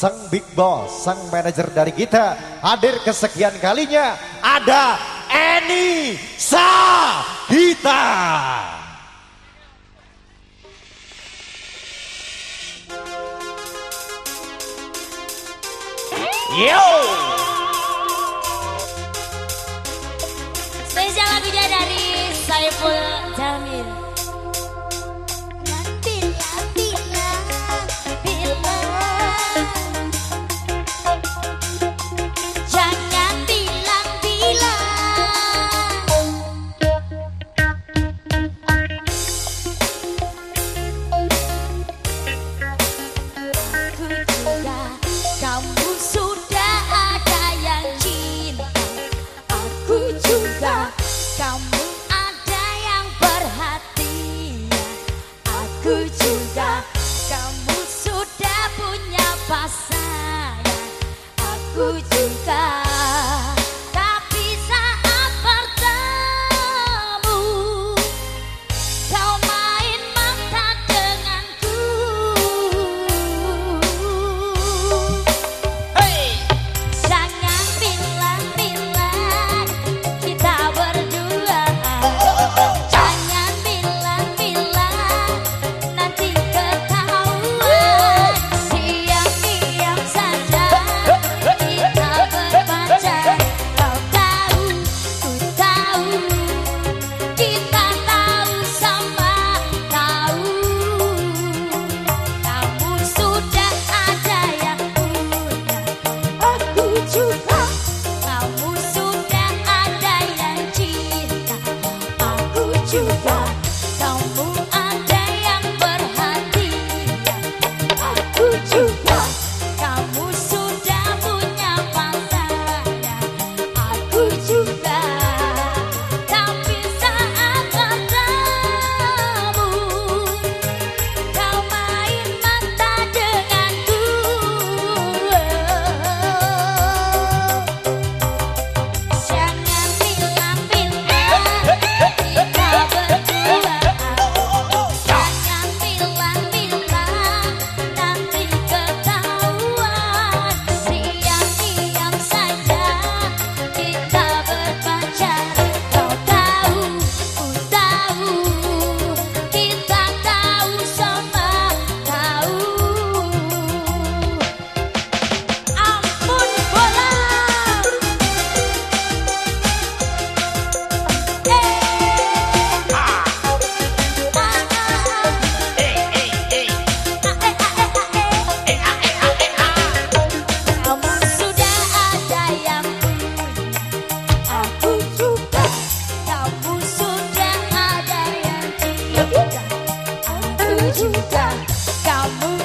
sang big boss, sang manajer dari kita hadir kesekian kalinya ada Eni Sahita. Yo! junta, calma.